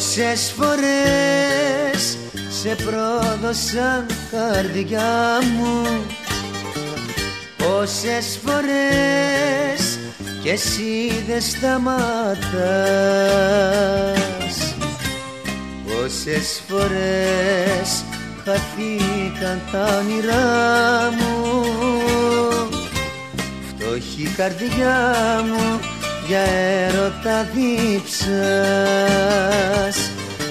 Πόσες φορές σε πρόδωσαν καρδιά μου. Πόσες φορές κι εσύ δεν σταματάς. Πόσες φορές χαθήκαν τα όνειρά μου. Φτωχή καρδιά μου για έρωτα δίψας.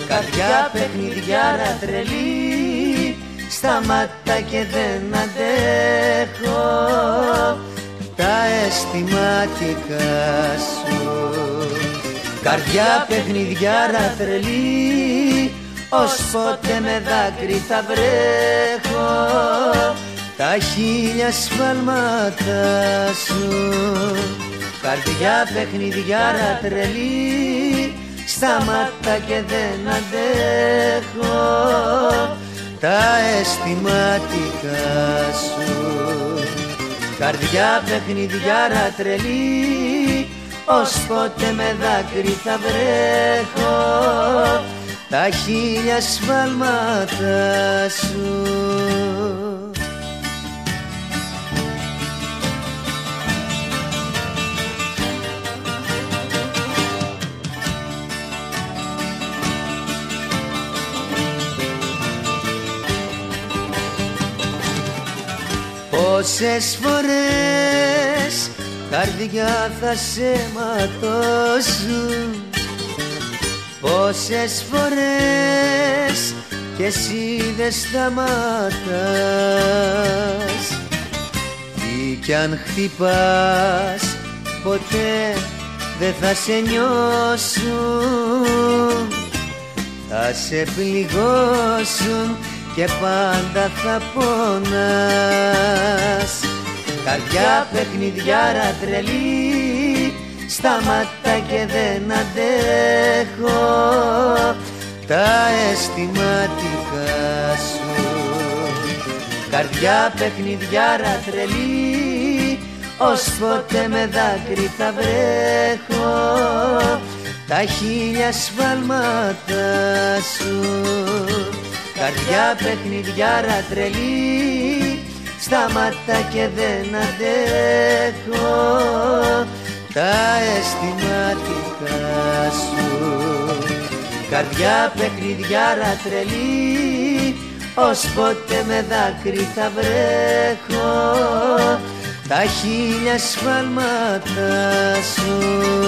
Καρδιά παιχνιδιάρα τρελή στα μάτα και δεν αντέχω. Τα αισθηματικά σου. Καρδιά παιχνιδιάρα τρελή ως πότε με δάκρυ θα βρέχω. Τα χίλια σφάλματα σου Καρδιά παιχνιδιάρα τρελή στα μάτα και δεν αντέχω τα αισθηματικά σου. Καρδιά παιχνιδιάρα τρελή ως πότε με δάκρυ θα βρέχω τα χίλια σφάλματα σου Πόσες φορές καρδιά θα σε ματώσουν. Πόσες φορές κι εσύ δεν σταματάς. Τι κι αν χτυπάς ποτέ δεν θα σε νιώσουν. Θα σε πληγώσουν και πάντα θα πονάς Καρδιά παιχνιδιάρα τρελή στα μάτα και δεν αντέχω. Τα αισθηματικά σου. Καρδιά παιχνιδιάρα τρελή ως πότε με δάκρυ θα βρέχω. Τα χίλια σφάλματα σου Καρδιά παιχνιδιάρα τρελή. Στα μάτα και δεν αντέχω τα αισθηματικά σου. Καρδιά παιχνιδιάρα τρελή ως πότε με δάκρυ θα βρέχω τα χίλια σφάλματα σου